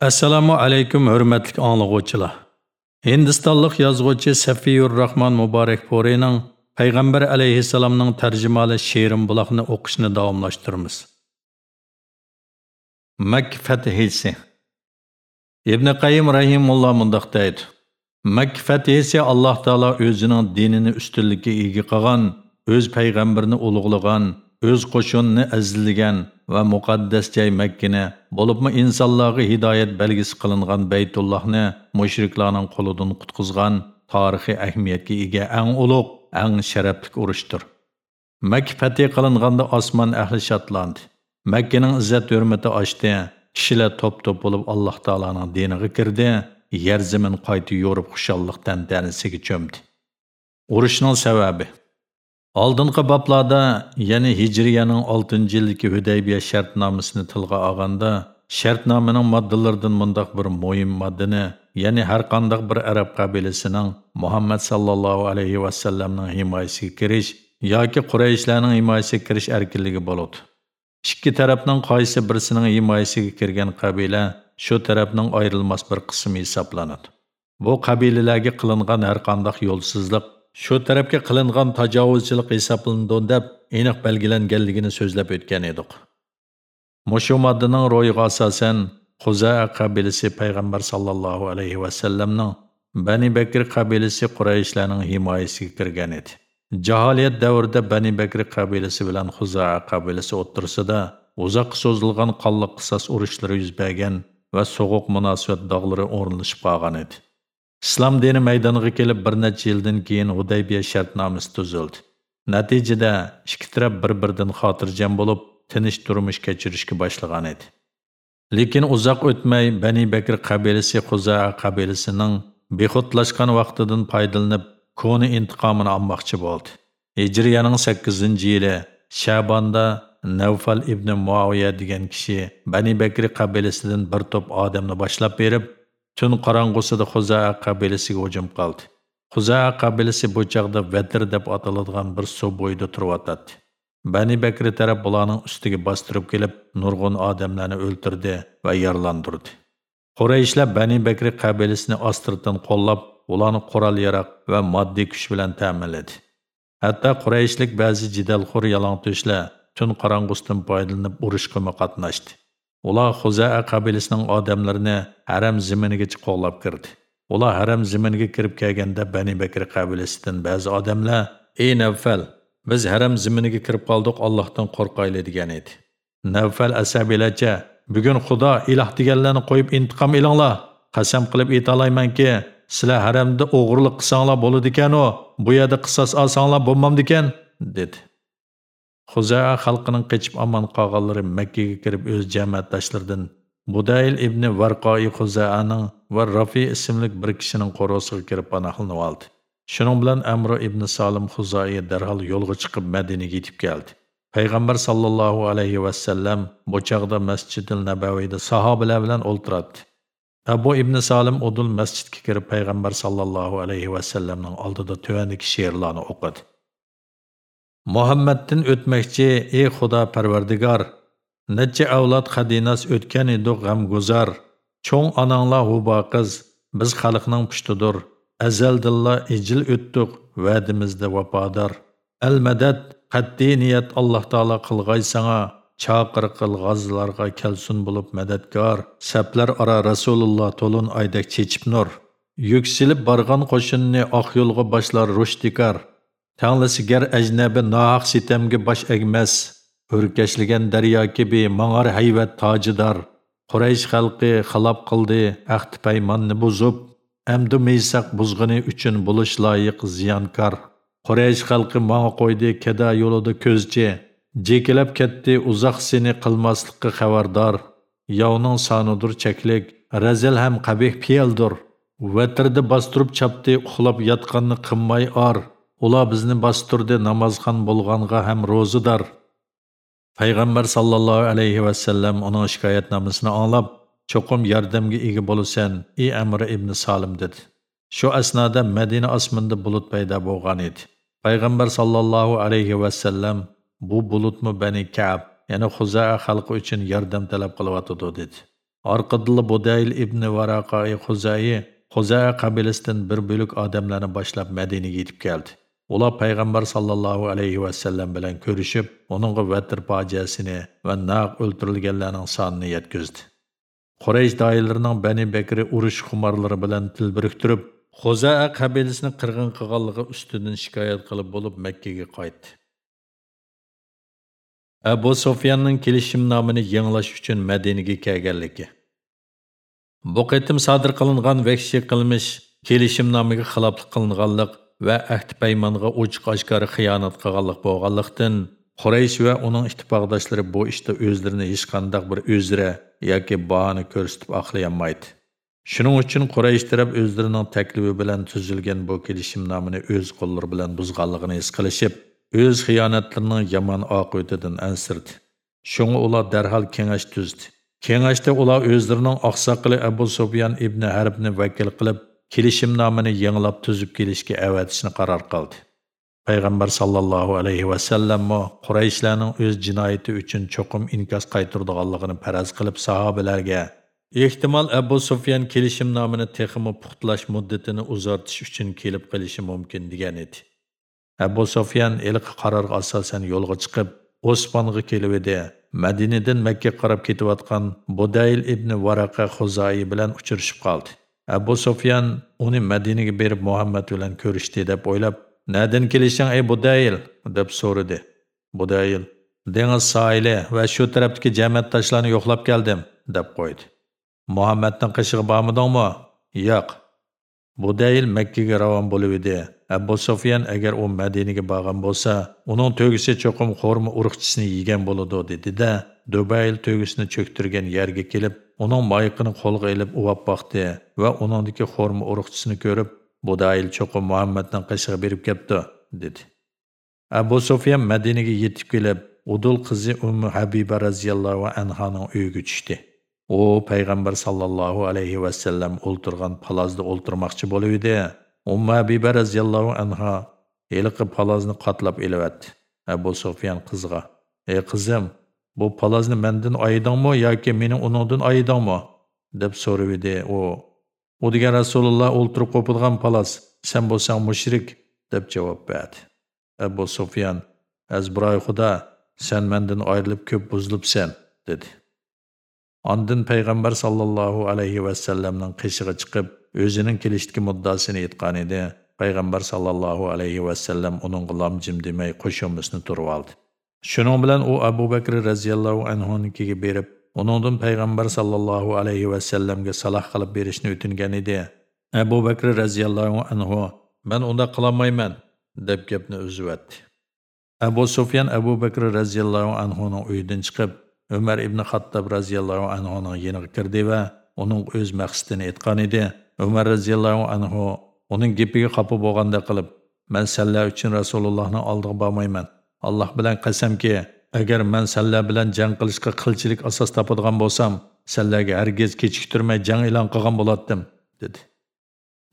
Assalomu alaykum hurmatli anglovchilar. Hindistonlik yozuvchi Safiyur Rahman Muborak Porining Payg'ambar alayhissalomning tarjimali she'rim buloqni o'qishni davomlashtiramiz. Makka fathisi Ibn Qayyim rahimulloh mundoq deydi. Makka fathisi Alloh taolo o'zining dinini ustunlikka ega qilgan, o'z payg'ambarini ulug'lagan, o'z qo'shinini azizlagan va muqaddas joy Makkani, bo'libmi insonlarga hidoyat belgisi qilingan Baytullohni mushriklarning qo'lidan qutqizgan tarixiy ahamiyatga ega eng ulug', eng sharafli urushdir. Makka fath qilinganda osmon ahli shodlandi. Makkaning izzat hurmati oshdi. Kishilar top-top bo'lib Alloh taolaning diniga kirdi. Yer zamin qayta yo'rib xushalliq tantanasiga cho'mdi. Urushning sababi Алдынғы bablarda, ya'ni Hijriyaning 6-yildagi Худайбия shartnomasini tilga olganda, shartnomaning moddalaridan mundaq bir muhim moddani, ya'ni har qanday bir arab qabilasining Muhammad sallallohu alayhi va sallamning himoyasiga kirish yoki Qurayshlarning himoyasiga kirish erkinligi bo'ladi. Ikki tarafning qaysi birisining himoyasiga kirgan qabila shu tarafning ayrilmas bir qismi hisoblanadi. Bu qabilalarga qilingan har qanday yo'lsizlik shu tarafga qilingan tajovuzchilik hisoblanadi deb aniq belgilanganligini so'zlab o'tgan edik mushu moddaning ro'yiga asosan Xuzaa qabilasi payg'ambar sallallohu alayhi vasallamning Bani Bakr qabilasi Qurayshlarning himoyasiga kirgan edi. Jaholiyat davrida Bani Bakr qabilasi bilan Xuzaa qabilasi o'ttirsida uzoq so'zilgan qonli qisos urushlari yuz bergan va sovuq munosabat dog'lari o'rnashib qolgan edi. Islom dini maydoniga kelib bir necha yildan keyin hudaybiya shartnomasi tuzildi. Natijada ikki taraf bir biridan xotirjam bo'lib tinch turmush kechirishga boshlagan edi. Lekin uzoq o'tmay bani bakr qabilasi huzaa qabilasining behudlashgan vaqtidan foydalanib koni intiqomini olmoqchi bo'ldi. Hijriyaning sakkizinchi yili shabonda Navfal ibn Muaviya degan kishi Bani Bakr qabilasidan bir to'p odamni boshlab berib, Tun Хузаа Xuzaa qabilasiga қалды. Хузаа Xuzaa qabilasi bu chaqda деп deb ataladigan bir suv bo'yida атады. Bani Bakri тарап bularning ustiga бастырып kelib, nurg'un odamlarni o'ldirdi ва yaralandirdi. Qurayshlar Bani Bakri qabilasini астыртын qo'llab, ularni qurol yaroq va moddiy kuch bilan ta'minladi. Hatto Qurayshlik ba'zi jidalxo'r yalangto'shlar tun qorong'usidan foydalanib urushga qatnashdi. Ular Xuzaa qabilasining odamlarini haram ziminigacha qo'g'lab kirdi. Ular haram ziminiga kirib kelganda Bani Bakr qabilasidan ba'zi odamlar: "Ey Navfal, biz haram ziminiga kirib qoldik, Allohdan qo'rqaylik" degan edi. Navfal asabiylarcha: "Bugun Xudo iloh deganlarni qo'yib intiqom elinglar. Qasam qilib aytalaymanki, sizlar haramda o'g'irlik qilsanglar bo'ladi ekan-u, bu yerda qisos olsanglar bo'lmamdi ekan" dedi. Хузаа халқының қечіп аман қағалары Мәккеге кіріп өз жәмәтташлардан Будайл ибни Варқай Хузааның ва Рафи исімлік бір кішінің қоросыға кіріп панахылынып алды. Шының білән Әмру ибн Салым Хузайы дәрхал yolға чықып Мәдинеге кетіп келді. Пайғамбар саллаллаху алейхи вассалам бұл чағда Мәсжиділ Нәбәуиде сахабалар білән отырады. Әбу ибни Салым удул мәсжидке кіріп Пайғамбар саллаллаху алейхи вассаламның алдында төвәндегі шиырларны оқыды. Muhammaddan o'tmoqchi ey Xudo Parvardigor necha avlod xadinas o'tgan edi g'amguzar. Cho'ng onanglar hubo qiz biz xalqning pushtidir. Azaldilla ijil o'tdiq va'dimizda vafodor. Al madad qat'iy niyat alloh taolo qilg'ay sanga chaqir qil g'azlarga kelsin bo'lib madadkor saplar ora rasululloh to'lin oydak chechib nur. Yuksilib borgan qo'shinni oq yo'lga boshlar rushdikor Tanlisigar ajnabi nohaq sitamga bosh egmas, o'rkashlagan daryo kabi mang'ar hayvat tojidor. Quraysh xalqi xilob qildi ahd paymonni buzib, amdi meysaq buzg'ini uchun bo'lish loyiq ziyonkor. Quraysh xalqi manga qo'ydi kada yo'lida ko'zchi, jekilab ketdi uzoq seni qilmaslikqa xabardor. Yovning sonidir cheklik, razil ham qabih piyaldir. Vatirda bostirib chapdi uxlab yotqanni qilmay or. Ular bizni bostirdi namozxon bo'lganga ham ro'zidor. Payg'ambar sallallohu alayhi va sallam uning shikoyatnomasini anglab, cho'qim yordamga ega bo'lasan, ey Amr ibn Salim dedi. Shu asnoda Madina osmonida bulut paydo bo'lgan edi. Payg'ambar sallallohu alayhi va sallam bu bulutmi Bani Ka'b, ya'ni huzaa xalqi uchun yordam talab qilyotdi dedi. Orqadilla Budayl ibn Varaqai Xuzayi huzaa qabilasidan bir bo'lak odamlarni boshlab Madinaga yetib keldi. Ular payg'ambar sallallohu alayhi sellem bilan ko'rishib, uningga Vettir fojiasini va naq o'ldirilganlarning sonini yetkazdi. Quraysh doirlarining Bani Bakri urush xumorlari bilan til biriktirib, Xuzaa qabilasini qirg'in qilganligi ustidan shikoyat qilib bo'lib Makkaga qaytdi. Abu kilişim namını yanglash uchun Madinaga kelganligi. Bu qitim sodir qilingan vahshiy kilişim kelishimnomiga xiloflik qilinganlik va ahd paymonga ochiq oshkora xiyonat qilganlik bo'lganlikdan Quraysh va uning ittifoqdoshlari bu ishda o'zlarini hech qandaq bir o'zra yoki bahona ko'rsatib oqlayolmaydi. Shuning uchun Quraysh taraf o'zlarining taklifi bilan tuzilgan bu kelishimnomani o'z qo'llari bilan buzganligini his qilishib, o'z xiyonatlarining yomon oqibatidan ansirdi. Shunga ular darhol kengash tuzdi. Kengashda ular o'zlarining oqsoqili Abu Sufyan ibn Harbni vakil qilib, kelishimnomani yanglab tuzib kelishga avatishni qaror qildi. payg'ambar sallallohu alayhi vasallammi Qurayshlarning o'z jinoyati uchun cho'qim inkos qaytirdiganligini faraz qilib sahobalarga ehtimol abu sufyan kelishimnomini texmi puxtlash muddatini uzartish uchun kelib qilishi mumkin degan edi. Abu sufyan ilqi qarorga asosan yo'lga chiqib osmonga kelib edi. Madinadan makka qarab ketayotgan budayl ibn varaqa xuzoyi bilan uchrashib qoldi. Abu sufyan uni madinaga berib muhammad bilan ko'rishdi deb o'ylab nadan kelishing ey Budayil? deb so'radi. Budayil dengiz sohili va shu tarafdagi jamoatdoshlarni yo'qlab keldim deb qo'ydi. Muhammadning qishig'i bormidingmi? Yo'q. Budayil Makkaga ravon bo'lib edi. Abu Sufyan agar u Madinaga borgan bo'lsa, uning to'gisi cho'qim xo'rma urug'chisini yegan bo'ladi dedi-da, Dubayil to'gisini cho'ktirgan yerga kelib, uning moyiqini qo'lga ilib uvab boqdi va uningdagi xo'rma urug'chisini ko'rib, Bu dail cho'qi Muhammadning qishig'i berib kelibdi, dedi. Abu Sufyan Madinaga yetib kelib, Udul qizi Ummu Habiba radhiyallohu anhaning uyiga tushdi. U payg'ambar sallallohu alayhi va sallam o'ltirgan palazda o'ltirmoqchi bo'lib edi. Ummu Habiba radhiyallohu anha eliqi palazni qatlab elayotdi. Abu Sufyan qizga: "Ey qizim, bu palazni mendan oyidingmi yoki meni uningdan ayıdanmı? deb so'rab. U u degan rasululloh o'ltirib qo'pilgan palas sen bo'lsang mushrik deb javob berdi abu sufyan azbiroy xudo sen mendan ayrilib ko'p buzilibsan dedi Ondan payg'ambar sallallohu alayhi vasallamning qishig'i chiqib o'zining kelishdagi muddasini aytgan edi payg'ambar sallallohu alayhi vasallam uning g'ulomjim demay qo'shinmisni turib oldi shuning bilan u abu bakr roziyallohu anhunikiga berib Onundan payg'ambar sallallohu alayhi va sallamga salah qilib berishni o'tingan edi. Abu Bakr radhiyallohu anhu "Men unda qilolmayman" deb gapni uzvatdi. Abu Sufyan Abu Bakr raziyallohu anhuning uyidan chiqib, Umar ibn Xattob raziyallohu anhuning yeniga kirdi va uning o'z maqsadini aytgan edi. Umar radhiyallohu anhu uning gapiga xafa bo'lganda qilib, "Men sallar uchun Rasulullohning oldiga bormayman. Alloh bilan агар agar man билан bilan jang qilishga qilchilik asos topadigan bo'lsam sanlarga hargiz kechiktirmay jang e'lon qilgan bo'lardim dedi.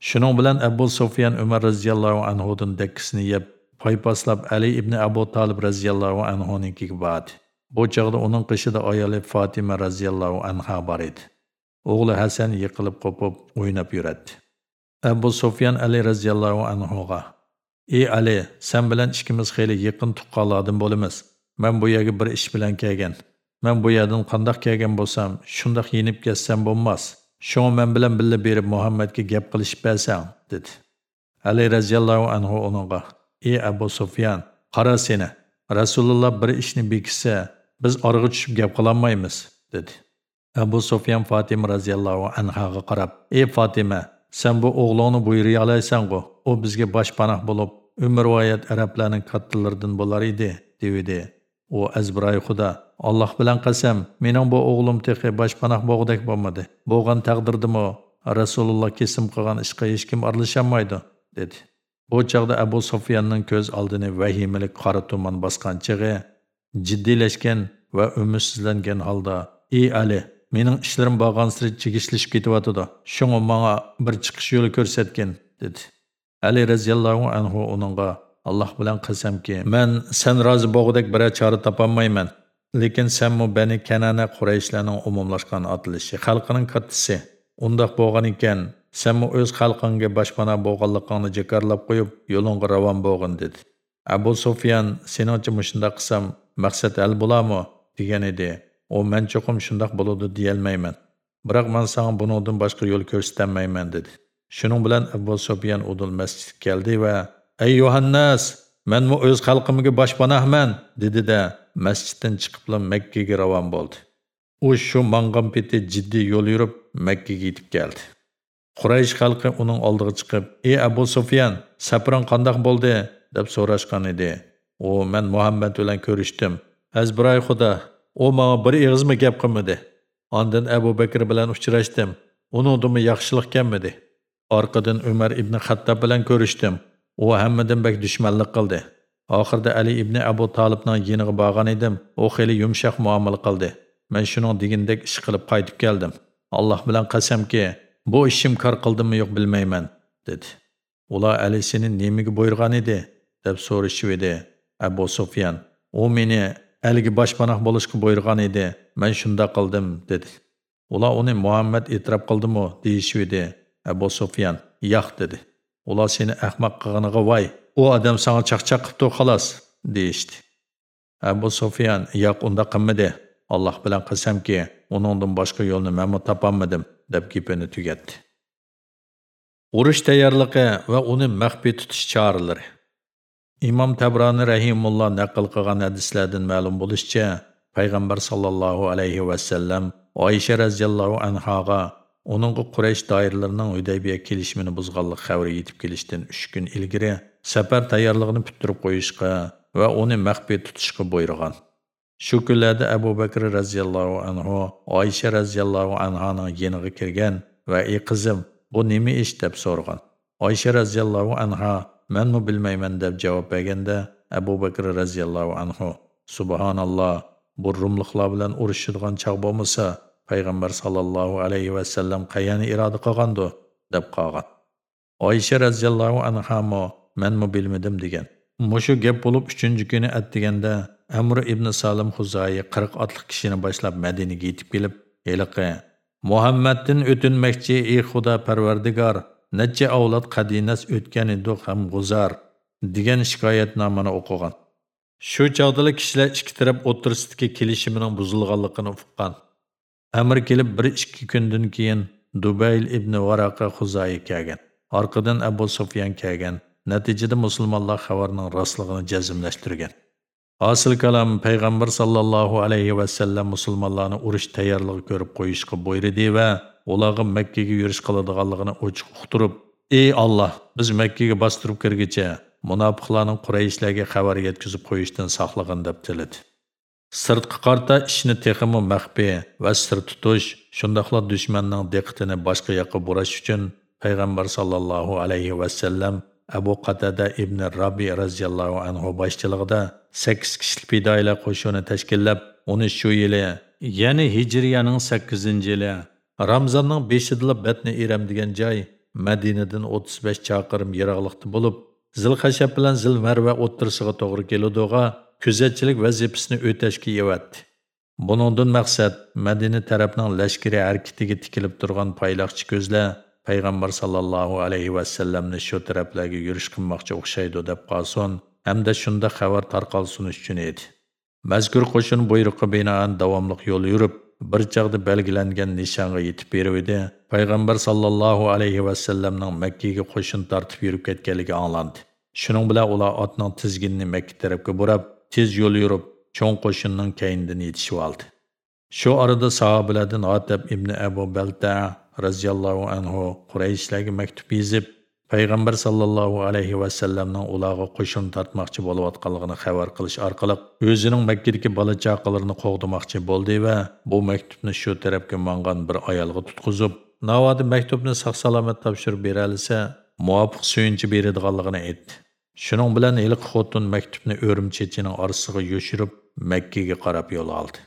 Билан bilan abu sufyan umar roziyallohu anhudan dakkisini yeb paypaslab ибн ibn abu tolib roziyallohu anhunikiga bordi bu chog'da uning qishida ayoli Фатима roziyallohu anha bor edi. O'g'li hasan yiqilib qo'pib o'ynab yuradi abu sufyan ali roziyallohu anhuga ey ali sen bilan ikkimiz xeyli yaqin tuqqanlardan bo'lamiz Men bu yerga bir ish bilan kelgan. Men bu yerdan qandoq kelgan bo'lsam, shundoq yenib ketsam bo'lmas. Shunga men bilan birga berib Muhammadga gap qilishib bersang, dedi. Ali raziyallohu anhu uningga: "Ey Abu Sufyan, qara seni. Rasululloh bir ishni bekitsa, biz org'a tushib gap qilolmaymiz", dedi. Abu Sufyan Fatima raziyallohu anhaga qarab: "Ey Fatima, sen bu o'g'lingni buyuray olaysan-ku. U bizga boshpanoh bo'lib, umr voyat arablarning kattalaridan bo'lar edi", dedi. O, azbiroy xudo alloh bilan qasam mening bu o'g'lim texi boshpanoh bog'dak bo'lmadi. Bo'lgan o, rasululloh kesim qilgan ishga hech kim aralasholmaydi dedi. O çağda abu Sofiyanın ko'z oldini vahimalik qora tuman basqan chig'i ciddiləşkən va umidsizlangan halda, ey ali mening ishlarim borgan siri chigishilishib ketyotidi shunga manga bir chiqish yo'li ko'rsatgin dedi. Ali raziyallohu anhu uningga alloh bilan qasamki men sen rozi bo'g'idek bir chora topolmayman lekin sen mu bani kanana Qurayshlarning umumlashgan otilishi xalqining kattisi. undoq bo'lgan ekan sen mu o'z xalqingga boshpana bo'lganligingni jikarlab qo'yib yo'lingga ravon bo'lg'in dedi abu sufyan seningcha mushunda qilsam maqsad hal bo'lami? degan edi u men cho'qim shundoq bo'ladi deyolmayman biroq men senga buningdan boshqa yo'l ko'rsatmayman dedi shuning bilan abu sufyan udul masjidga keldi va ey yohannas men manmu o'z xalqimga boshpanahman dedi-da, masjiddan chiqibla makkaga ravon bo'ldi. U shu mang'am peti jiddiy yo'l yurib makkaga yetib keldi. Quraysh xalqi uning oldiga chiqib ey abu sufyan safaring qandoq bo'ldi? deb so'rashgan edi. U men muhammad bilan ko'rishdim. Azbiroy xudo u menga bir ig'izmi gap qilmadi? Ondan abu bakr bilan uchrashdim. Uningdimi yaxshilik kelmadi orqadan umar ibn xattob bilan ko'rishdim. U hammadan bak dushmanlik qildi. Oxirda ali ibn abu tolibning yeniga borgan edim. U xeli yumshoq muomala qildi. Men shuning degindek ish qilib qaytib keldim. Alloh bilan qasamki bu ishim kar qildimmi yo'q bilmayman dedi. Ular ali seni nimaga buyurgan edi? deb so'rashib edi abu sufyan. U meni aliga boshpanoh bo'lishga buyurgan edi. Men shunda qildim dedi. Ular uni muhammad e'tirof qildimi deyishdi. Abu sufyan yo'q dedi ular seni ahmoq qilganiga voy u odam sanga chaqchaq qilibdi xolos deyishdi abu sufyan yo'q unda qilmadi alloh bilan qasamki uningdan boshqa yo'lni manmu topolmadim deb gapini tugatdi urush tayyorligi va uni maxfiy tutish choralari imom tabroni rahimulloh naql qilgan hadislardan ma'lum bo'lishicha payg'ambar sollallohu alayhi vasallam oysha roziyallohu anhoga uningga quraysh doiralarining hudaybiya kelishimini buzganlik xavri yetib kelishidan uch kun ilgari safar tayarlığını bitirib qo'yishga va uni maxfiy tutishga buyurgan shu kunlarda abu bakr roziyallohu anhu oysha roziyallohu anhanın yeniği kirgan va ey qizim bu nima iş?" deb so'rgan oysha roziyallohu anha manmu bilmayman deb javob berganda abu bakr roziyallohu anhu subhanalloh bu rumliqlar bilan urushadigan chog' bo'lmasa payg'ambar sollallohu alayhi vasallam qayani iroda qilgandi deb qolgan. Oysha roziyallohu anhamo manmu bilmadim degan. Mushu gap bo'lib uchinchi kuni atdiganda amr ibn salim huzoyi qirq otliq kishini boshlab madinaga yetib kelib heliqi muhammaddin o'tinmoqchi ey xudo parvardigor necha avlod qadinas o'tgan edi ham g'uzar degan shikoyatnomani o'qigan. Shu chog'dala kishilar ikki taraf o'tirisidagi kelishimining buzilganligini uqqan amir kelib bir ikki kundan keyin dubayl ibn varaqa huzoyi kelgan. Orqadan abu sufyan kelgan. Natijada musulmonlar xabarning rostligini jazmlashtirgan. Hosil kalom payg'ambar sollallohu alayhi vasallam musulmonlarni urush tayyorligi ko'rib qo'yishga buyurdi va ularga makkaga yurish qiladiganligini ochiq uqtirib ey olloh biz makkaga bostirib kirgicha munofiqlarning qurayishlarga xabar хабар qo'yishdan saqlag'in deb tiladi. sirtqi qarta ishni texmi maxfiy va sir tutish шындақла dushmanning diqqatini boshqa yoqqa burash uchun payg'ambar sollallohu alayhi vasallam abu qatada ibn Раби разияллаху anhu boshchiligida 8 kishilik fidoyilar qo'shini tashkillab uni shu yili ya'ni hijriyaning sakkizinchi yili ramzonning beshidila batni eram degan joy madinadan o'ttiz besh chaqirim yiroqlikda bo'lib zilhashab bilan zilmarva отырсығы to'g'ri келудуға, kuzatchilik vazifasini o'tashga еуәтті. buningdan maqsad madina tarafning lashkari harakatiga tikilib turgan payloqchi ko'zlar payg'ambar салаллаху alayhi vasallamni shu taraflarga yurish qilmoqchi o'xshaydi deb qolsin hamda shunda xabar тарқалсын uchun edi. Mazkur qo'shin бұйрықы binoan davomli yo'l yurib bir chog'da belgilangan nishonga yetib beruvdi. Payg'ambar sollallohu alayhi vasallamning makkaga qo'shin tortib yurib ketganligi anglandi shuning bilan ular otning tizginini makka tarafga burab tez yo'l yurib cho'ng qo'shinning kaynidan yetishib oldi. Shu orada sahobalardan otab ibn abu balta roziyallohu anhu qurayishlarga maktub yezib payg'ambar sallallohu alayhi vasallamning ularga qo'shin tortmoqchi bo'layotganligini xabar qilish orqali o'zining makkadagi bola chaqalarini qo'g'dimoqchi bo'ldi va bu maktubni shu tarafga mangan bir ayolga tutqizib navodi maktubni sog' salomat topshirib beralisa muvofiq suyunchi beradiganligini aytdi. Шының білән елік қотын мәктіпні өрімчетінің арсығы ешіріп, Мәккеге қарап ел алды.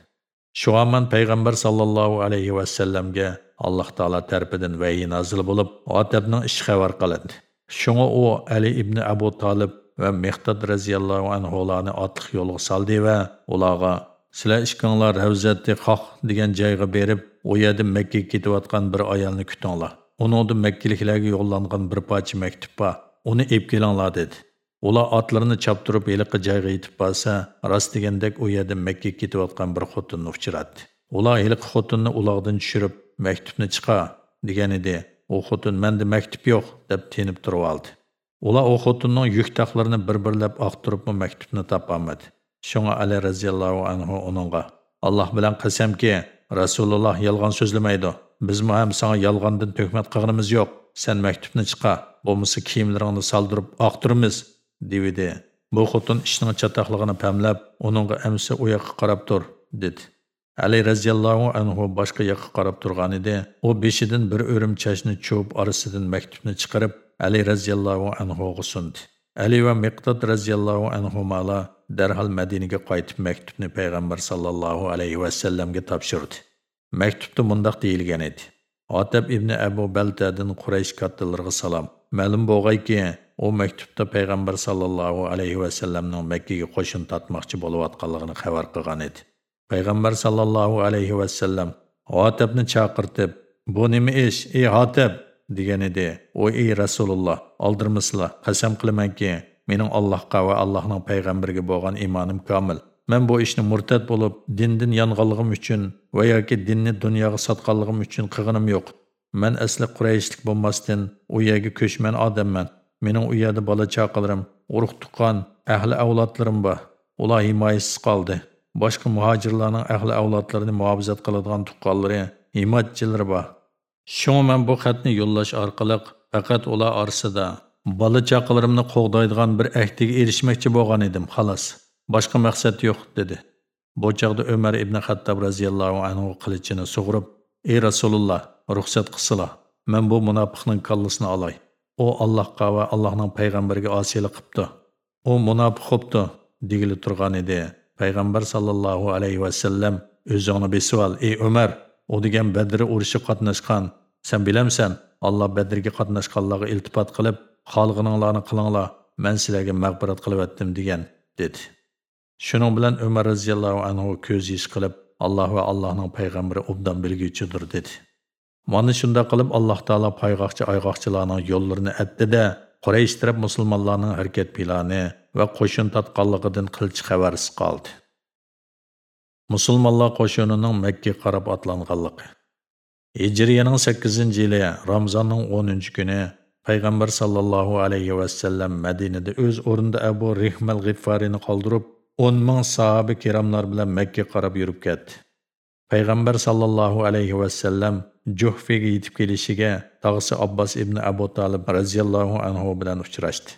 Шуаман пайғамбар саллаллаху алейхи вассаламге Аллах Таала тәрпідін вәйі назыл болып, Атабның іш хабар қылынды. Шуңа о Али ибн Абу Талиб ва Мехтад разияллаху анхуланы атлық жолға салды ва оларға сілә ішкіңлар Хәвзәтті Қақ деген жайға беріп, о жерде Мәккеге кетіп атқан бір аялны күтіңлар. Оныңды Мәккеліклерге жолданған бір пачы мәктіп бар. Оны еп деді. Ular otlarini choptirib eliqi joyga yetib borsa, rost degandek u yerda Makkaga ketayotgan bir xotinni uchratdi. Ular eliqi xotinni uloqdan tushirib, maktubni chiqa degan edi. U xotin menda maktub yo'q deb tenib turib oldi. Ular o xotinning yuk taqlarini bir-birlab aqtiribmi maktubni topolmadi. Shunga Ali radhiyallohu anhu uningga Alloh bilan qasamki, Rasululloh yolg'on so'zlamaydi. Bizmi ham senga yolg'ondan tuhmat qilganimiz yo'q. Sen maktubni chiqa, bo'lmasa kiyimlaringni saldirib oqtiramiz." Dedi. Bu xotin ishning chataqligini pamlab, uningga amsa u yoqqa qarab tur, dedi. Ali raziyallohu anhu boshqa yoqqa qarab turgan edi. U beshidan bir o'rim chashni cho'p orasidan maktubni chiqarib, Ali raziyallohu anhuga sundi. Ali va Miqdod raziyallohu anhumalar darhol Madinaga qaytib maktubni payg'ambar sallallohu alayhi va sallamga topshirdi. Maktubda mundaq deyilgan edi. Otab ibn Abu Baltadan Quraysh kattalariga salom. Ma'lum bo'lg'ayki, u maktubda payg'ambar sallallohu alayhi va sallamning Makkaga qo'shin tatmoqchi bo'layotganligini xabar qilgan edi. Payg'ambar sallallohu alayhi va sallam Otabni chaqirtib, "Bu nima iş, ey Otab?" degan idi. "O ey Rasululloh, oldirmisizlar. Qasam ki, mening Allohga va Allah'ın payg'ambariga bo'lgan imanım kamil. Men bu ishni murtad bo'lib, dindan yonganligim uchun va yoki dinni dunyoga sotganligim uchun qilganim yo'q. Men asli Qurayshlik bo'lmasdan u yerga ko'chman odamman. Mening ұяды yerda bola ұрық urug' tuqqan, ahli avlodlarim bor. Ular himoyasiz qoldi. Boshqa muhojirlarning ahli avlodlarini қылыдған qiladigan tuqqanlari, himoyatchilari bor. Shunga men bu xatni yo'llash orqali faqat ular orasida bola chaqalarimni қоғдайдыған bir ahdiga erishmoqchi bo'lgan edim, xolos. Boshqa maqsad yo'q, dedi. Bu chaqda Umar ibn Xattob radhiyallohu anhu qilichini sug'urib, "Ey Rasululloh, ruxsat qilsizlar. Men bu munofiqning kallasini olay. U Allohga va Allohning payg'ambariga osiylik qilibdi. U munofiq xobdi" degili turgan edi. Payg'ambar sallallohu alayhi va sallam o'zingni besib ol, ey Umar, u degan Badr urushi qatnashgan. Sen bilamsan, Alloh Badrga qatnashganlarga iltifot qilib, xalqininglarni qilinglar, men sizlarga mag'firat qilyaptim degan, dedi. Shuning bilan Umar roziyallohu anhu ko'z yish qilib, Alloh va Allohning payg'ambari obdan bilguvchidir dedi. Mana shunda qilib Alloh taolo payg'oqchi ayg'oqchilarning yo'llarini atdida Quraysh taraf musulmonlarning harakat plani va qo'shin tatqanligidan qilchi xabarsiz qoldi. Musulmonlar qo'shinining Makka qarab otlanganligi. Hijriyaning 8-yili Ramzonning 10-kuni payg'ambar sallallohu alayhi va sallam Madinada o'z o'rinda Abu Rihmal G'iffarini qoldirib, 10 ming sahoba kiramlar bilan Makka qarab yurib ketdi. Payg'ambar sallallohu alayhi va sallam Juhfiga yetib kelishiga tog'isi Abbos ibn Abu Talib roziyallohu anhu bilan uchrashdi.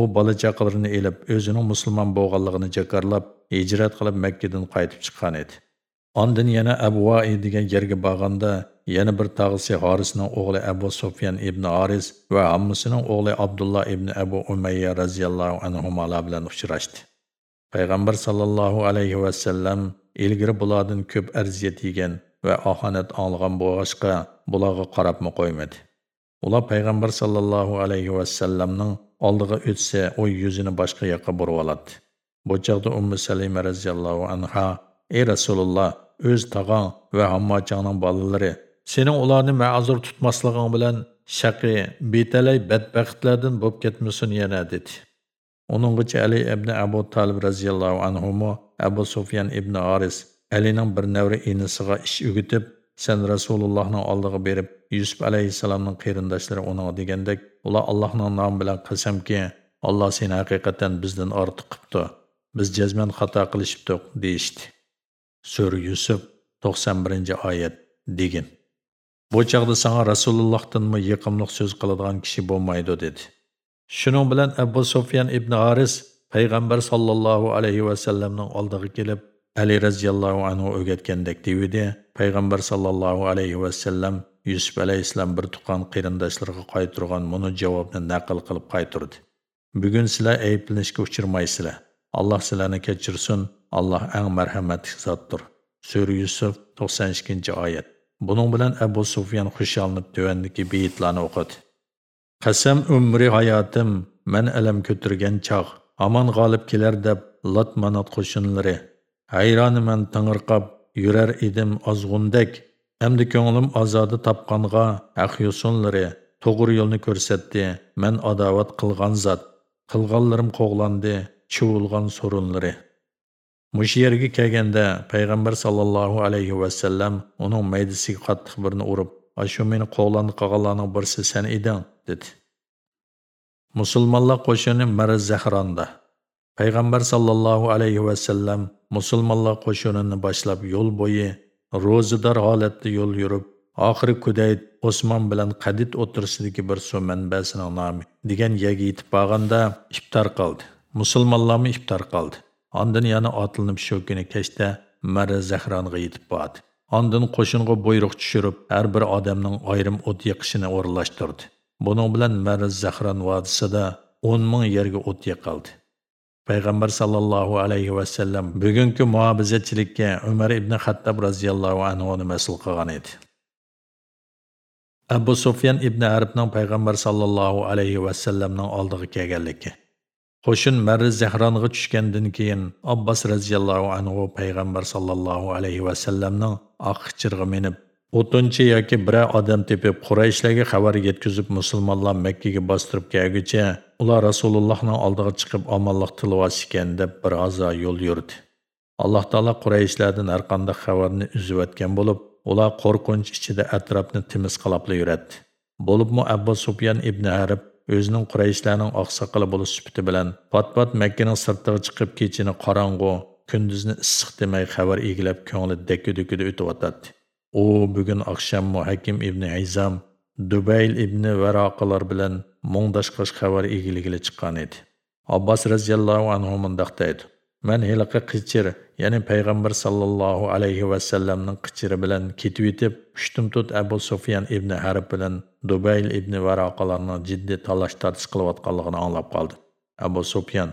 U bola chaqalarini elib, o'zining musulmon bo'lganligini jakarlab, hijrat qilib Makkadan qaytib chiqqan edi. Ondan yana Abvoi degan yerga borganda, yana bir tog'isi Harisning o'g'li Abu Sufyan ibn Aris va ammasining o'g'li Abdullah ibn Abu Umayya radhiyallohu anhu bilan uchrashdi. Payg'ambar sallallohu alayhi va sallam ilgari bulardan ko'p arziyat yegan va ohanat olgan bo'g'ashqa bularga qarabmi qo'ymadi. Ular payg'ambar sallallohu alayhi vasallamning oldiga o'tsa, u yuzini boshqa yoqqa burib oladi. Bu chaqda Ummu Salima radhiyallohu anha: "Ey Rasululloh, o'z tog'ang va hammachangning bolalari sening ularni ma'zur tutmasliging bilan shaqi, betalay badbaxtlardan bo'lib ketmasin yana" dedi. Onungacha Ali ibn Abu Talib radhiyallohu anhu Abu Sufyan ibn Aris Alining bir navri inisiga ish o'gitib, sen Rasulullohning oldiga berib, Yusuf alayhisalomning qarindoshlari uning degandek, ular Allohning nomi bilan qasamki, Alloh seni haqiqatan bizdan ortiq qilibdi. Biz jazman xato qilishibdik, deyishdi. Sur Yusuf 91-oyat degin. Bu chaqda sana Rasulullohdanmi yiqimliq so'z qiladigan kishi bo'lmaydi dedi. Shuning bilan Abu Sufyan ibn Haris payg'ambar sallallohu alayhi va sallamning oldiga kelib, Ali radhiyallohu anhu o'rgatgandek deydi. Payg'ambar sallallohu alayhi va sallam Yusuf alayhissalom bir tuqqan qarindoshlariga qaytirgan buni javobni naql qilib qaytirdi. Bugun sizlar ayblanishga uchirmaysizlar. Alloh sizlarni kechirsin. Alloh eng marhamatli zotdir. Sura Yusuf 92-oyat. Buning bilan Abu Sufyan xushallanib tövandagi beyitlarni o'qidi. Qasam umri hayotim, men alam ko'tirgan chog', Aman g'olib kelar deb lat manat qo'shinlari Hayroniman tingirqab yurar edim ozg'undek. Endi ko'nglim ozodi topqanға haq yo'sunlari to'g'ri yo'lni ko'rsatdi. Men adovat qilgan zot. Qilganlarim qo'g'landi, chuvilgan sorunlari. Mush yerga kelganda payg'ambar sallallohu alayhi vasallam uning maydasiga qattiq birni urib, "Ashu meni qo'g'landi qilganlarning birisi sen eding" dedi. Musulmonlar qo'shini Maraz Zahronda payg'ambar sallallohu alayhi vasallam musulmonlar qo'shinini boshlab yo'l bo'yi ro'zador holatda yo'l yurib oxiri Kudayd Osman bilan Qadid o'tirsidagi bir suv manbasining nomi degan yerga yetib borganda iftor qildi. Musulmonlarmi iftor qildi. Ondan yana otilib shu kuni kechda Mara Zahronga yetib bordi. Ondan qo'shinga buyruq tushirib, har bir odamning ayrim o't yiqishini o'rinlashtirdi. Bunun bilan Mara Zahran vodisida 10 ming yerga o't yiqildi. payg'ambar sallallohu alayhi va sallam bugungi muobizachilikka umar ibn xattob roziyallohu anhuni mas'ul qilgan edi abu sufyan ibn Arabning payg'ambar sallallohu alayhi va sallamning oldiga kelganligi qo'shin marri zahronga tushgandan keyin Abbas radhiyallohu anhu payg'ambar sallallohu alayhi va sallamning oq chirg'i minib o'tinchi yoki biror odam tepib qurayshlarga xabar yetkazib musulmonlar makkaga bostirib kelguncha ular rasulullohning oldiga chiqib omonlik tilvas ekan deb bir ozo yo'l yurdi alloh taolo qurayishlardan har qanday xabarni uzayotgan bo'lib ular qo'rqinch ichida atrofni timiz qilabla yuratdi bo'libmi abbos sufyan ibn harib o'zining qurayishlarning oqsoqoli bo'lish sifati bilan pat pat makkaning sirtiga chiqib kechini qorong'u kunduzni issiq demay xabar egilab ko'ngli dakki dukida o'tadi. U bugun oqshom muhakim ibn Izam Dubayl ibn Varoqalar bilan mungdashqash xabar egiligili chiqqan edi. Abbos radhiyallohu anhu mundaq deydi. Men heliqi qichir, ya'ni payg'ambar sollallohu alayhi va sallamning qichiri bilan ketib yetib, pushtim tut Abu Sufyan ibn Harb bilan Dubayl ibn Varoqalarning jiddiy talash tartish qilayotganligini anglab qoldi. Abu Sufyan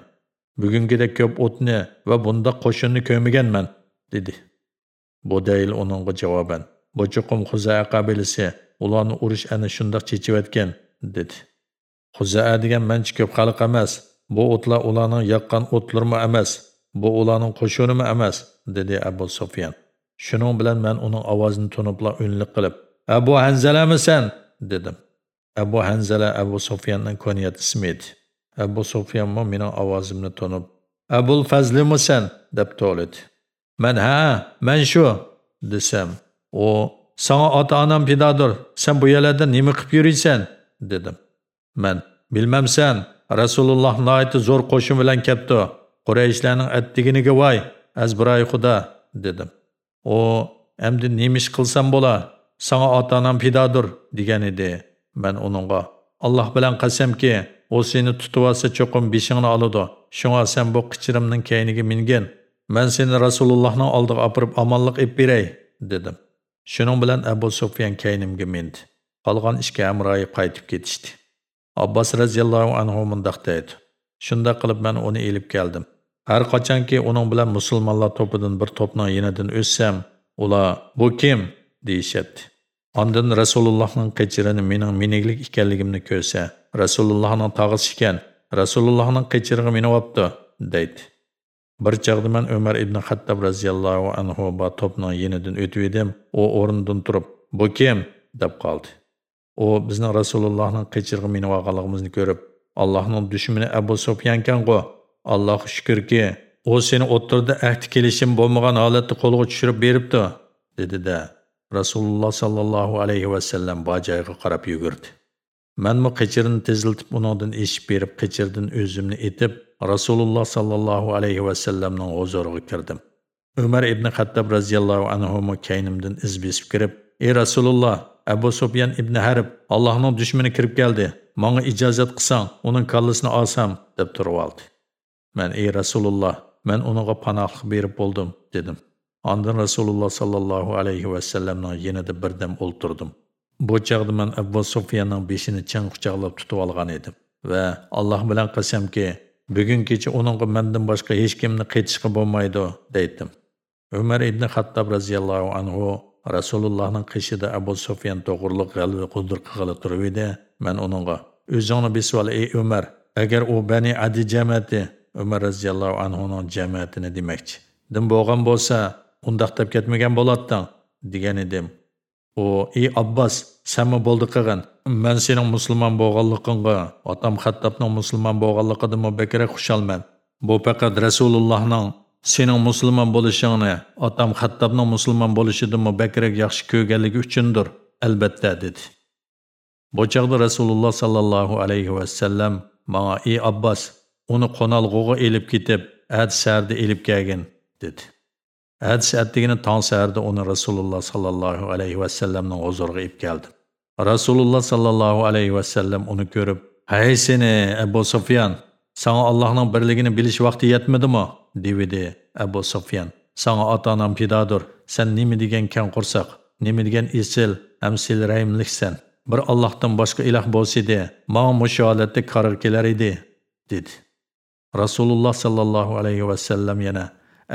bugungidek ko'p o'tni va bunda qo'shinni ko'miganman, dedi. Bodayl uningga javoban, bu cho'qim Xuzaa qabilasi ularni urush ana shundoq chechivatgan, dedi. Xuzaa degan manchi ko'p xalq emas, bu o'tlar ularning yaqqan o'tlarmi emas, bu ularning qo'shinimi emas, dedi Abu Sufyan. Shuning bilan men uning ovozini tunibla unli qilib, "Abu Hanzalamisan?" dedim. Abu Hanzala Abu Sufyanning kunyat ismi edi. Abu Sufyan mo mening ovozimni tunib, "Abul Fazlimisan?" deb to'lidi. Men ha, men shu desam, u sana ota-onam pidodir, sen bu yerlarda nima qilib yuriysan dedim. Men bilmamsan, Rasululloh noiti zo'r qo'shin bilan ketdi. Qurayshlarning attiginiga voy, azbiroy xudo dedim. U endi nima ish qilsam bo'la? Sana ota-onam pidodir degan edi. Men uningga Alloh bilan qasamki, u seni tutib olsa cho'qim beshingni oladi. Shunga sen bu qichirimning keyniga mingin. Men seni Rasulullohning oldiga opirib omonlik ib beray, dedim. Shuning bilan Abu Sufyan менді. Қалған ішке әмірайы қайтып qaytib ketishdi. Abbos radhiyallohu anhu mundaq Шында Shunda qilib men uni elib keldim. Har ке uning bilan musulmonlar to'pidan bir топның yenidan o'ssam, ular bu kim дейшетті. Ondan Rasulullohning qichirini mening miniglik ekanligimni ko'rsa, Rasulullohning tog'isi ekan, Rasulullohning qichirig'i meni olibdi, deydi. Bir çağda men Umar ibn Xattob radhiyallohu anhu ba topnun yenidən o'tib edim. U orundan turib, "Bu kim?" deb qaldı. U bizning Rasulullohning qechirg'i minib olganligimizni ko'rib, Allohning dushmani Abu Sufyan kanqo. Alloh shukrki, u seni o'ttirda ahd kelishim bo'lmagan holatda qo'lga tushirib beribdi, dedi-da. Rasululloh sallallohu alayhi va sallam bojoyga qarab yugurdi. Manmu qichirini teziltib uningdan eshib berib, qichirdan o'zimni etib, Rasululloh sallallohu alayhi va sallamning huzuriga kirdim. Umar ibn Xattob radhiyallohu anhu mo kaynimdan iz besib kirib, "Ey Rasululloh, Abu Sufyan ibn Harb Allohning dushmani kirib keldi. Menga ijozat qilsang, uning kallasini olsam" deb turib oldi. Men "Ey Rasululloh, men uningga panohlik berib bo'ldim" dedim. Ondan Rasululloh sallallohu alayhi va sallamning yanida birdam o'ltirdim. Bu çağda mən Abu Sofiyanın beshini chang quchoqlab tutib olgan edim va Alloh bilan qasamki, bugun kecha uningga mendan boshqa hech kimni qaytishga bo'lmaydi deydim. Umar ibn xattob roziyallohu anhu rasulullohning qishida abu sufyan to'g'riliq g'alva quldir qilg'ili turib edi. Men uningga o'zingni besval ey umar agar u bani adi jamiyati umar roziyallohu anhuning jamiyatini demakchi. Dim bo'lgan bo'lsa undaq deb ketmagan bo'larding degan edim. O, ey abbos sanmi bo'ldi qilgin man sening musulmon bo'lganligingga otam xattobning musulmon bo'lganligidan bekere xushalman bu faqat rasulullohning sening musulmon bo'lishingni otam xattobning musulmon bo'lishidan bekere yaxshi ko'rganligi uchundir albatta dedi. Bu chog'da rasululloh aleyhi alayhi sellem bana ey Abbas, uni qo'nalg'uga elib ketib ad sarda elib kelgin dedi. Hadis atdigini tong saharda uni Rasululloh sallallohu alayhi vasallamning huzuriga ib keldi. Rasululloh sallallohu alayhi vasallam uni ko'rib, "Hay seni Abu Sufyan, sana Allohning birligini bilish vaqti yetmadimi?" dedi Abu Sufyan. "Sana ota-onam pidodir, sen nima degan kan qursoq, nima degan esil, amsil rahimliksan. Bir Allohdan boshqa iloh bo'lsa-da, menga mushu holatda qaror kelar edi." dedi. Rasululloh sallallohu alayhi vasallam yana,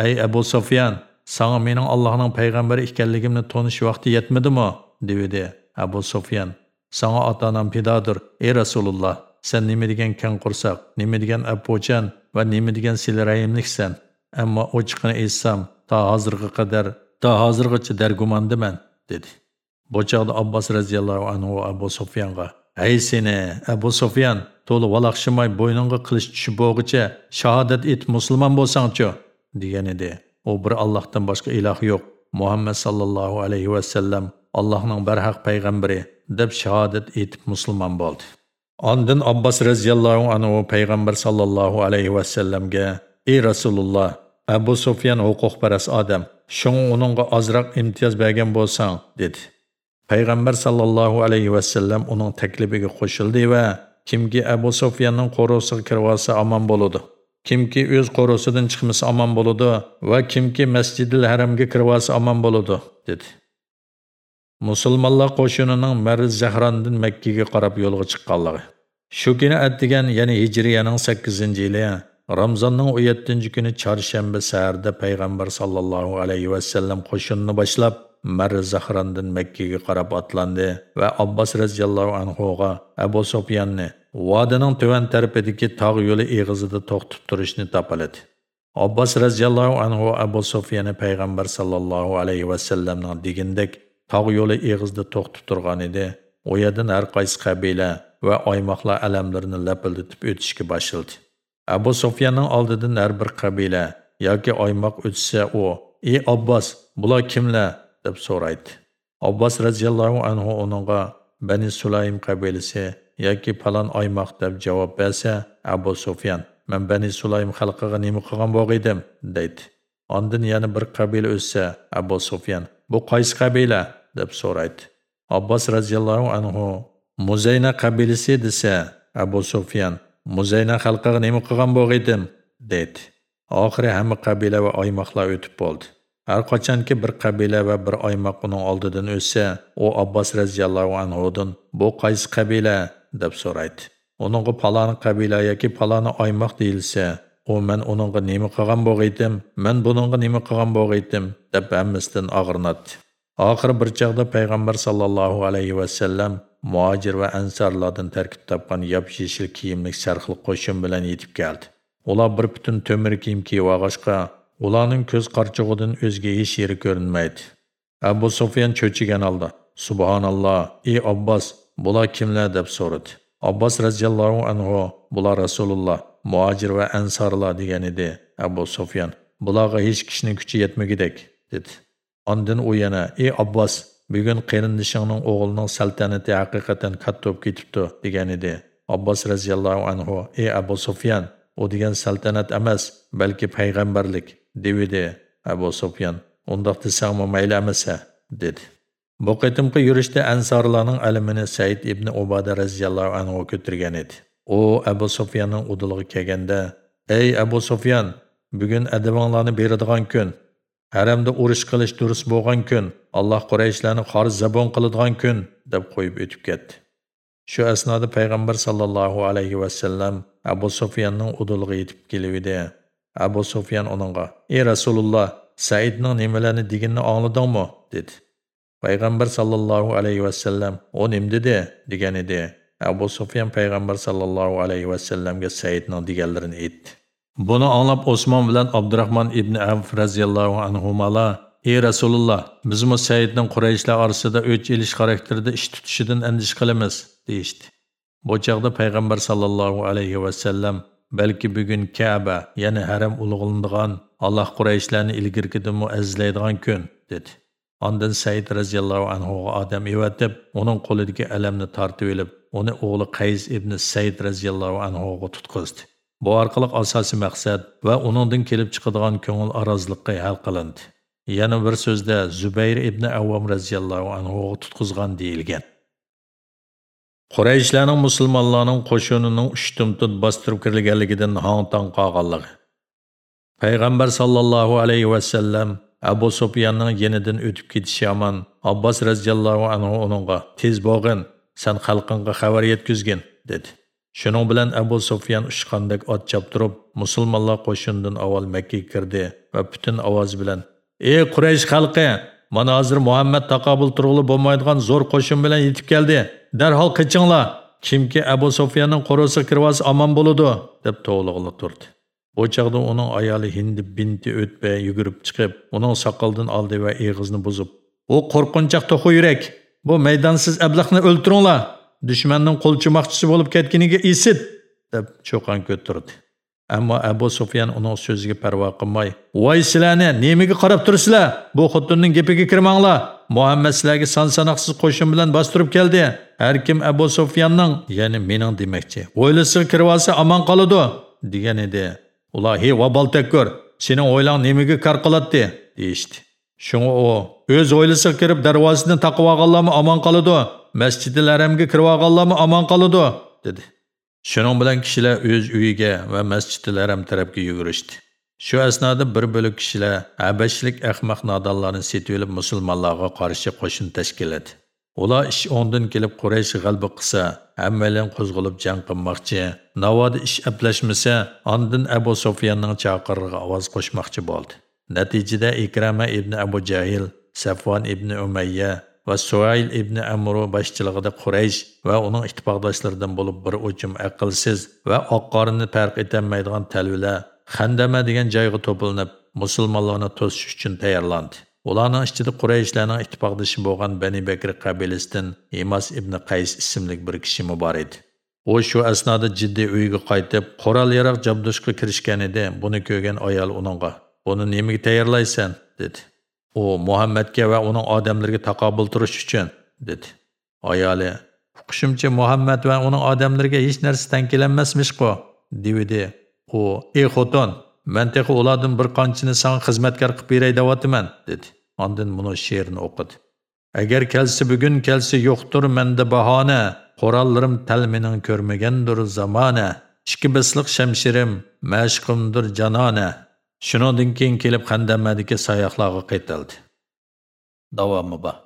"Ey Abu Sufyan, Саңа менің Аллахның пайғамбары екенлігімні тоныш вақты етмедіме? деді Абу Софиян. Саңа ата-анам пидадыр, ey Rasululloh. Sen nima degan kan qursoq, nima degan apochan va nima degan silrayimliksan. Ammo ochiqini aytsam, to hozirga qadar, to hozirgacha dargumandiman, dedi. Bu chog'da Abbos radhiyallohu anhu Abu Sufyonga Ey seni, Abu Sufyan, to'li valaqshimay bo'yningga qilich tushib bo'lgicha shahodat et musulmon bo'lsangchi, degan edi. U bir Allohdan boshqa iloh yo'q. Muhammad sallallohu alayhi vasallam allohning barhaq payg'ambari deb shahodat etib musulmon bo'ldi. Ondin abbos roziyallohu anhu payg'ambar sallallohu alayhi vasallamga ey rasululloh abu sufyan huquqparast odam shung uningga ozroq imtiyoz bergan bo'lsang dedi. Payg'ambar sallallohu alayhi vasallam uning taklifiga qo'shildi va kimki abu sufyanning qo'rg'osiga kirib olsa omon bo'ladi. Kimki o'z qo'rosidan chiqmasa omon bo'ladi va kimki masjidil haramga kirvasa omon bo'ladi dedi. Musulmonlar qo'shinining marz zahrondan makkaga qarab yo'lga chiqqanligi. Shu kuni atdigan ya'ni hijriyaning sakkizinchi yili ramzonning o'n yettinchi kuni chorshanba saharda payg'ambar sollallohu alayhi vasallam qo'shinni boshlab marz zahrondan makkaga qarab otlandi va abbos roziyallohu anhuga abu sufyanni vodining tuvan tarafidagi tog' yo'li eg'izida to'xtab turishni topiladi. Abbas roziyallohu anhu abu sufyani payg'ambar sallallohu alayhi vasallamning degindek tog' yo'li eg'izda to'xtab turgan edi. U yerdan har qaysi qabila va oymoqlar alamlarini lapildatib o'tishga boshladi. Abu sufyanning oldidan har bir qabila yoki oymoq o'tsa u ey Abbas, bular kimlar? deb so'raydi. Abbas roziyallohu anhu uningga bani sulaym qabilasi yoki falon oymoq deb javob bersa abu sufyan man bani sulaym xalqiga nima qilgan bo'lg'iydim deydi. Ondin yana bir qabila o'ssa abu sufyan bu qaysi qabila? deb so'raydi. Abbos roziyallohu anhu muzayna qabilasi desa abu sufyan muzayna xalqiga nima qilgan bo'lg'iydim deydi. Oxiri hamma qabila va oymoqlar o'tib bo'ldi. Har qachonki bir qabila va bir oymoq uning oldidan o'tsa u abbos roziyallohu anhudan bu qaysi qabila? Deb so'raydi. Uningga paloni qabila yoki paloni oymoq deyilsa u man uningga nima qilgan bo'g'iydim men buningga nima qilgan bo'g'iydim deb hammasidan og'rinadi Oxir bir chaqda payg'ambar sallallohu alayhi va sallam muhojir va ansorlardan tarkib topgan yop yeshil kiyimlik sarxil qo'shin bilan yetib keldi. Ular bir butun to'mir kiyim kiyib olg'achqa ularning ko'z qarchig'idan o'zga hech yeri ko'rinmaydi. Abu sufyan cho'chigan holda subhanalloh ey abbos bular kimlar deb so'radi? Abbos roziyallohu anhu bular rasululloh muhojir va ansorlar degan edi abu sufyan. Bularga hech kishining kuchi yetmagidek dedi. Ondin u yana ey abbos bugun qarindishingning o'g'lining saltanati haqiqatan katta bo'lib ketibdi degan edi. Abbos roziyallohu anhu ey abu sufyan u degan saltanat emas balki payg'ambarlik devidi abu sufyan. Undoq desangmi mayli emasa dedi. Bu qitimqi yurishda ansorlarning alimini Said ibn Ubada raziyallohu anhu ko'targan edi. U Abu Sufyanning uduliga kelganda, "Ey Abu Sufyan, bugun adabinglarni beradigan kun, haramda urush qilish durust bo'lgan kun, Alloh Qurayshlarni xor zabon qiladigan kun" deb qo'yib o'tib ketdi. Shu asnoda payg'ambar sallallohu alayhi va sallam Abu Sufyanning uduliga yetib kelibdi. Abu Sufyan uningga: "Ey Rasululloh, Saidning nimalarni deganini angladingmi?" dedi. Payg'ambar sallallohu alayhi vasallam u nim dedi? degan edi. Abu sufyan payg'ambar sallallohu alayhi vasallamga saidning deganlarini aytdi. Buni anglab Osmon bilan Abdurahmon ibn Avf radhiyallohu anhumalar Ey Rasululloh, bizmi Saidning Qurayshlar orasida o'ch elish xarakterida ish tutishidan andish qilamiz, deyishdi. Bu joyda payg'ambar sallallohu alayhi va sallam balki bugun kaba ya'ni haram ulug'lanadigan Alloh Qurayshlarni ilgirkidan muazzlaydigan kun, dedi. Ondan Said radhiyallohu anhu odam evatib, uning qo'lidagi alamni tortib olib, uni o'g'li Qays ibn Said radhiyallohu anhu ga tutqizdi. Bu orqali asosiy maqsad va uningdan kelib chiqadigan ko'ngil arazlikqa hal qilindi. Yana bir so'zda Zubayr ibn Avvam radhiyallohu anhu ga tutqizgan deyilgan. Qurayshlarning musulmonlarning qo'shinining ushtumtut bostirib kirilganligidan hong-tong qolganligi. Payg'ambar sallallohu alayhi va sallam Abu Sufyanning yenidan o'tib ketishi yomon. Abbos radhiyallohu anhu uningga tez bo'lg'in, sen xalqingga xabar yetkazgin, dedi. Shuning bilan Abu Sufyan ushqandek ot choptirib, musulmonlar qo'shindan avval Makka kirdi va butun ovoz bilan: "Ey Quraysh xalqi, mana hozir Muhammad taqobil turg'ili bo'lmaydigan zo'r qo'shin bilan yetib keldi. Darhol qichinglar. Kimki Abu Sufyanning qo'rosi kirvasi aman bo'ladi" deb to'g'lig'ini turdi. Bu chaqda uning ayoli Hindi binti ötbe yugurib chiqib, uning soqoldan aldı va eg'izni buzib, ''O qo'rqinchoq toku yürek, bu maydonsiz ablaqni o'ltiringlar. Dushmanning qo'lchimoqchisi bo'lib ketganiga isit!'' deb cho'qon götürdü. Ammo Abu Sufyan uning so'ziga parvo qilmay, "Voy silahını, nemaga qarab turibsizlar? Bu kutunun gapiga kirmanglar. Muhammad sizlarga son-sanoqsiz qo'shin bilan bostirib keldi. Har kim Abu Sufyanning, ya'ni mening demakchi, o'ylasiga kirib olsa kalıdı.'' qoladi" degan edi. Ular hey vabal tekkur, sening o'ylang nimaga kar qiladi deyishdi. о, өз o'z o'ylisiga kirib darvozasini taqib аман omon qoladi, masjidil кіріп kirib аман omon деді. dedi. Shuning bilan өз o'z uyiga va masjidil haram tarafga yugurishdi. Shu asnoda bir bölük kishilar əbəşlik ahmoq nodonlarni setib olib musulmonlarga qarshi qo'shin etdi. Ular ish o'ndan kelib Quraysh g'albi qilsa, hammalar qo'zg'alib jang qilmoqchi. Navoda ish aplashmasa, ondan Abu Sufyanning chaqirig'iga ovoz qo'shmoqchi bo'ldi. Natijada Ikrama ibn Abu Jahil, Safvan ibn Umayya va Suayl ibn Amru boshchiligida Quraysh va uning ittifoqdoshlaridan bo'lib bir o'chim aqlsiz va oqqorini farq etolmaydigan talvilar Xandama degan joyga to'planib, musulmonlarni to'sish uchun tayyorlandi. Ularning ichida Qurayshlarning ittifoqdoshi bo'lgan Bani Bakr qabilasidan Imas ibn Qays ismli bir kishi bor edi. U shu asnoda jiddiy uyiga qaytib, qoral yaroq jabdushga kirishgan edi. Buni ko'rgan ayol uningga: "Buni nimaga tayyorlaysan?" dedi. U Muhammadga va uning odamlariga taqobil turish uchun, dedi. Ayoli: "Uqishimcha Muhammad va uning odamlariga hech narsa tankilanmasmish-ku", dedi. U: "Ey xotin, Men texi ulardan bir qanchini sana xizmatkor qilib beray deyapman, dedi. Ondan buni she'rni o'qidi. Agar kelsa bugun kelsa yo'qdir menda bahona, qorallarim talmening ko'rmagandir zamona. Ikki bisliq shamshirim, mashqimdir janona. Shuningdan keyin kelib Xandamadagi sayohlarga qaytildi. Davomi bor.